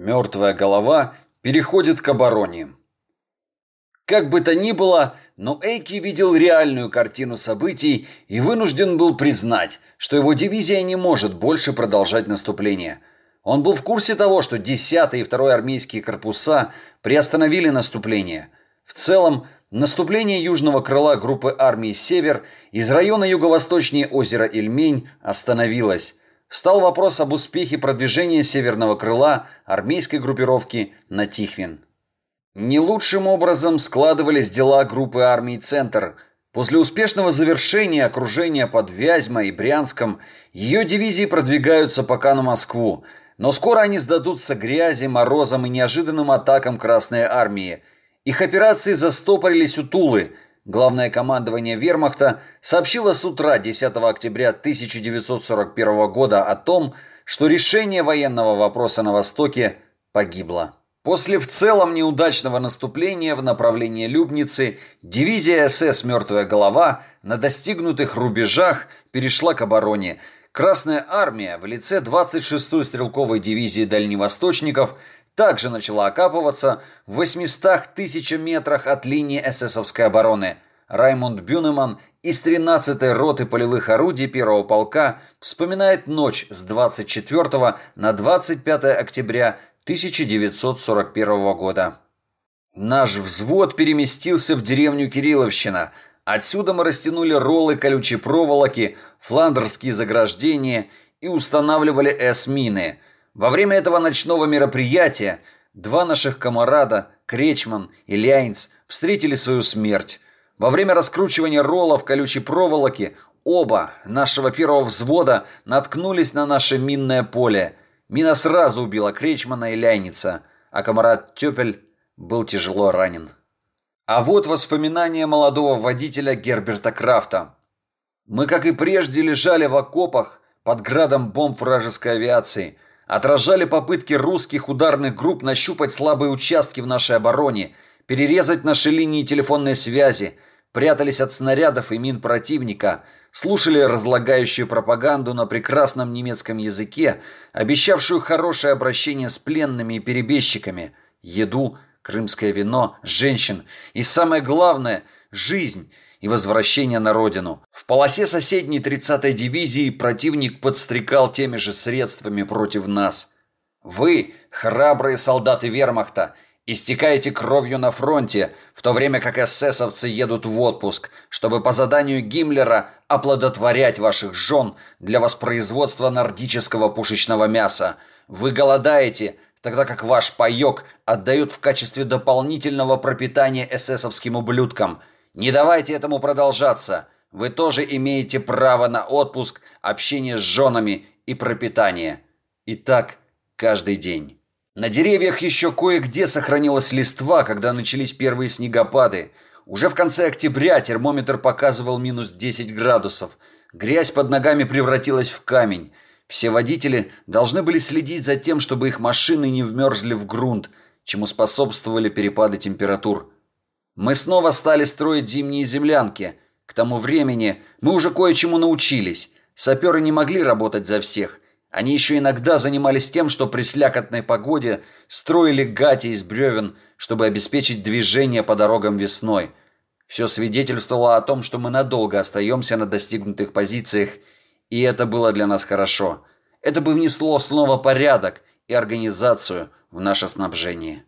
Мертвая голова переходит к обороне. Как бы то ни было, но Эйки видел реальную картину событий и вынужден был признать, что его дивизия не может больше продолжать наступление. Он был в курсе того, что 10-й и 2-й армейские корпуса приостановили наступление. В целом, наступление южного крыла группы армий «Север» из района юго-восточнее озера Ильмень остановилось стал вопрос об успехе продвижения северного крыла армейской группировки на Тихвин. Не лучшим образом складывались дела группы армий «Центр». После успешного завершения окружения под Вязьмой и Брянском ее дивизии продвигаются пока на Москву, но скоро они сдадутся грязи, морозам и неожиданным атакам Красной Армии. Их операции застопорились у Тулы – Главное командование Вермахта сообщило с утра 10 октября 1941 года о том, что решение военного вопроса на Востоке погибло. После в целом неудачного наступления в направлении Любницы дивизия СС «Мертвая голова» на достигнутых рубежах перешла к обороне. Красная армия в лице 26-й стрелковой дивизии дальневосточников также начала окапываться в 800 тысяч метрах от линии эсэсовской обороны. Раймонд Бюнеман из 13-й роты полевых орудий первого полка вспоминает ночь с 24 на 25 октября 1941 года. Наш взвод переместился в деревню Кирилловщина. Отсюда мы растянули роллы колючей проволоки, фландерские заграждения и устанавливали эс-мины – во время этого ночного мероприятия два наших комарада, Кречман и Ляйнц, встретили свою смерть. Во время раскручивания роллов колючей проволоки оба нашего первого взвода наткнулись на наше минное поле. Мина сразу убила Кречмана и Ляйница, а комарат Тёпель был тяжело ранен. А вот воспоминания молодого водителя Герберта Крафта. Мы, как и прежде, лежали в окопах под градом бомб вражеской авиации – отражали попытки русских ударных групп нащупать слабые участки в нашей обороне, перерезать наши линии телефонной связи, прятались от снарядов и мин противника, слушали разлагающую пропаганду на прекрасном немецком языке, обещавшую хорошее обращение с пленными и перебежчиками, еду, крымское вино, женщин и, самое главное, жизнь – и возвращения на родину. В полосе соседней 30-й дивизии противник подстрекал теми же средствами против нас. Вы, храбрые солдаты вермахта, истекаете кровью на фронте, в то время как эсэсовцы едут в отпуск, чтобы по заданию Гиммлера оплодотворять ваших жен для воспроизводства нордического пушечного мяса. Вы голодаете, тогда как ваш паёк отдают в качестве дополнительного пропитания эсэсовским ублюдкам – не давайте этому продолжаться. Вы тоже имеете право на отпуск, общение с женами и пропитание. И так каждый день. На деревьях еще кое-где сохранилась листва, когда начались первые снегопады. Уже в конце октября термометр показывал минус 10 градусов. Грязь под ногами превратилась в камень. Все водители должны были следить за тем, чтобы их машины не вмерзли в грунт, чему способствовали перепады температур. Мы снова стали строить зимние землянки. К тому времени мы уже кое-чему научились. Саперы не могли работать за всех. Они еще иногда занимались тем, что при слякотной погоде строили гати из бревен, чтобы обеспечить движение по дорогам весной. Все свидетельствовало о том, что мы надолго остаемся на достигнутых позициях, и это было для нас хорошо. Это бы внесло снова порядок и организацию в наше снабжение.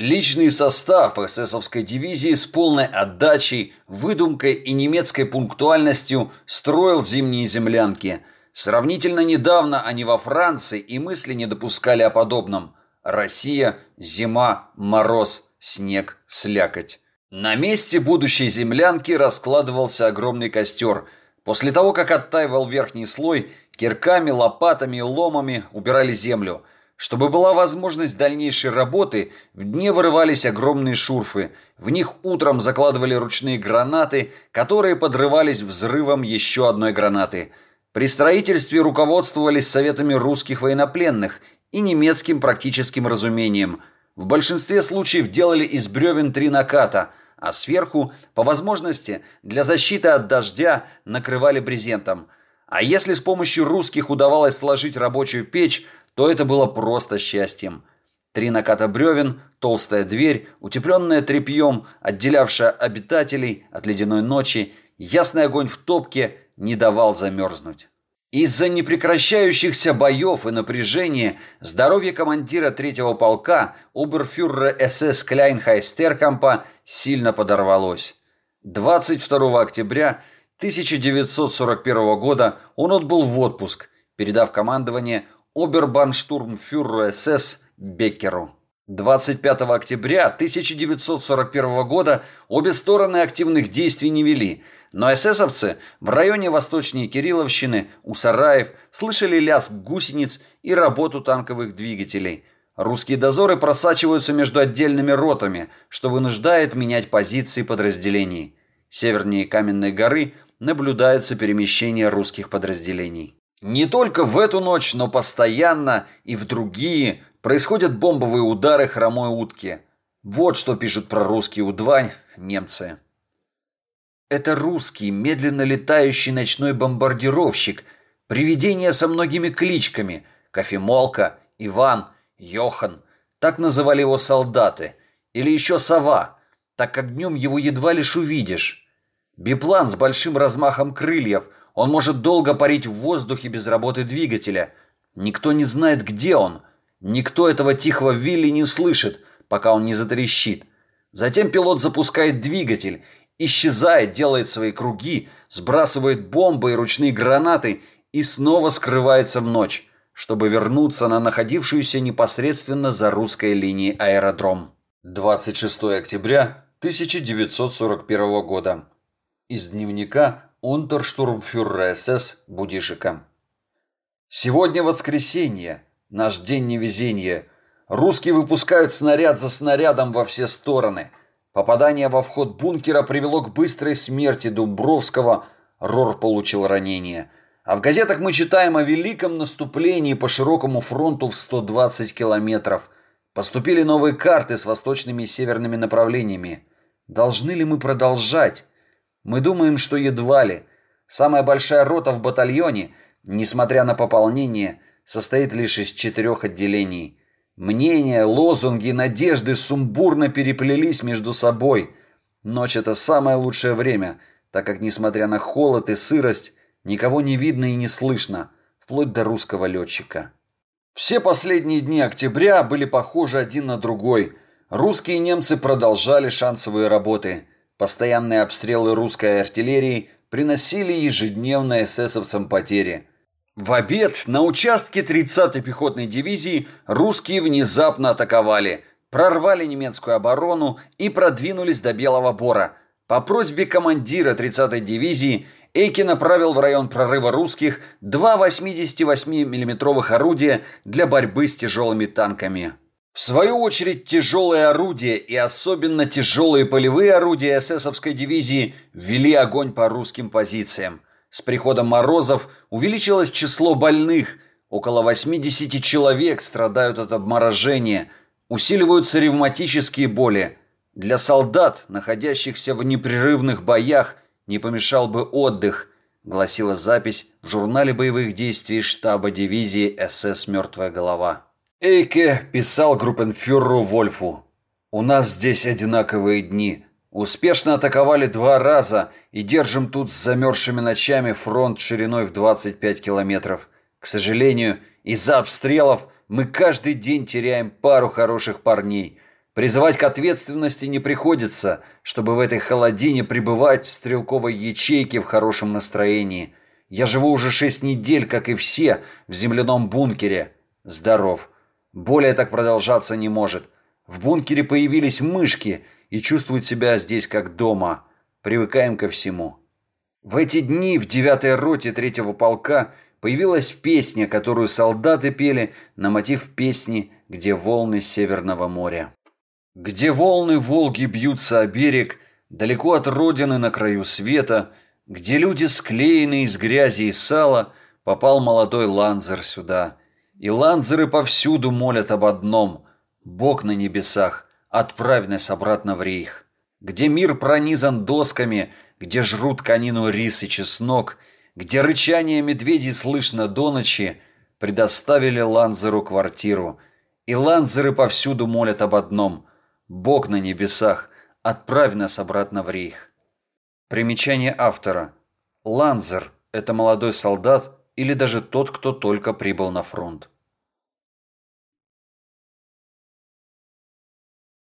Личный состав эсэсовской дивизии с полной отдачей, выдумкой и немецкой пунктуальностью строил зимние землянки. Сравнительно недавно они во Франции и мысли не допускали о подобном. Россия, зима, мороз, снег, слякоть. На месте будущей землянки раскладывался огромный костер. После того, как оттаивал верхний слой, кирками, лопатами и ломами убирали землю – чтобы была возможность дальнейшей работы, в дне вырывались огромные шурфы. В них утром закладывали ручные гранаты, которые подрывались взрывом еще одной гранаты. При строительстве руководствовались советами русских военнопленных и немецким практическим разумением. В большинстве случаев делали из бревен три наката, а сверху, по возможности, для защиты от дождя накрывали брезентом. А если с помощью русских удавалось сложить рабочую печь, то это было просто счастьем. Три наката бревен, толстая дверь, утепленная тряпьем, отделявшая обитателей от ледяной ночи, ясный огонь в топке не давал замерзнуть. Из-за непрекращающихся боев и напряжения здоровье командира третьего полка оберфюрера СС Кляйнхайстеркампа сильно подорвалось. 22 октября 1941 года он отбыл в отпуск, передав командование обербанштурмфюреру СС Беккеру. 25 октября 1941 года обе стороны активных действий не вели, но эсэсовцы в районе восточнее Кирилловщины у сараев слышали лязг гусениц и работу танковых двигателей. Русские дозоры просачиваются между отдельными ротами, что вынуждает менять позиции подразделений. Севернее Каменной горы наблюдается перемещение русских подразделений. Не только в эту ночь, но постоянно и в другие происходят бомбовые удары хромой утки. Вот что пишут про русский удвань немцы. Это русский, медленно летающий ночной бомбардировщик, привидение со многими кличками, кофемолка, Иван, Йохан, так называли его солдаты, или еще сова, так как днем его едва лишь увидишь. Биплан с большим размахом крыльев – он может долго парить в воздухе без работы двигателя. Никто не знает, где он. Никто этого тихого Вилли не слышит, пока он не затрещит. Затем пилот запускает двигатель, исчезает, делает свои круги, сбрасывает бомбы и ручные гранаты и снова скрывается в ночь, чтобы вернуться на находившуюся непосредственно за русской линией аэродром. 26 октября 1941 года. Из дневника унтерштурмфюрера СС Будишика. Сегодня воскресенье, наш день невезения. Русские выпускают снаряд за снарядом во все стороны. Попадание во вход бункера привело к быстрой смерти Дубровского. Рор получил ранение. А в газетах мы читаем о великом наступлении по широкому фронту в 120 километров. Поступили новые карты с восточными и северными направлениями. Должны ли мы продолжать? Мы думаем, что едва ли. Самая большая рота в батальоне, несмотря на пополнение, состоит лишь из четырех отделений. Мнения, лозунги, надежды сумбурно переплелись между собой. Ночь – это самое лучшее время, так как, несмотря на холод и сырость, никого не видно и не слышно, вплоть до русского летчика. Все последние дни октября были похожи один на другой. Русские и немцы продолжали шансовые работы – Постоянные обстрелы русской артиллерии приносили ежедневно эсэсовцам потери. В обед на участке 30-й пехотной дивизии русские внезапно атаковали, прорвали немецкую оборону и продвинулись до Белого Бора. По просьбе командира 30-й дивизии Эйки направил в район прорыва русских два 88 миллиметровых орудия для борьбы с тяжелыми танками. В свою очередь, тяжелые орудия и особенно тяжелые полевые орудия эсэсовской дивизии ввели огонь по русским позициям. С приходом морозов увеличилось число больных. Около 80 человек страдают от обморожения. Усиливаются ревматические боли. Для солдат, находящихся в непрерывных боях, не помешал бы отдых, гласила запись в журнале боевых действий штаба дивизии СС «Мертвая голова». Эйке писал группенфюреру Вольфу. «У нас здесь одинаковые дни. Успешно атаковали два раза и держим тут с замерзшими ночами фронт шириной в 25 километров. К сожалению, из-за обстрелов мы каждый день теряем пару хороших парней. Призывать к ответственности не приходится, чтобы в этой холодине пребывать в стрелковой ячейке в хорошем настроении. Я живу уже шесть недель, как и все, в земляном бункере. Здоров. Более так продолжаться не может. В бункере появились мышки и чувствуют себя здесь как дома. Привыкаем ко всему. В эти дни в девятой роте третьего полка появилась песня, которую солдаты пели на мотив песни «Где волны Северного моря». Где волны Волги бьются о берег, далеко от родины на краю света, где люди склеены из грязи и сала, попал молодой Ланзер сюда. И ланзеры повсюду молят об одном – Бог на небесах, отправь нас обратно в рейх. Где мир пронизан досками, где жрут конину рис и чеснок, где рычание медведей слышно до ночи, предоставили Ланзеру квартиру. И ланзеры повсюду молят об одном – Бог на небесах, отправь нас обратно в рейх. Примечание автора. Ланзер – это молодой солдат или даже тот, кто только прибыл на фронт.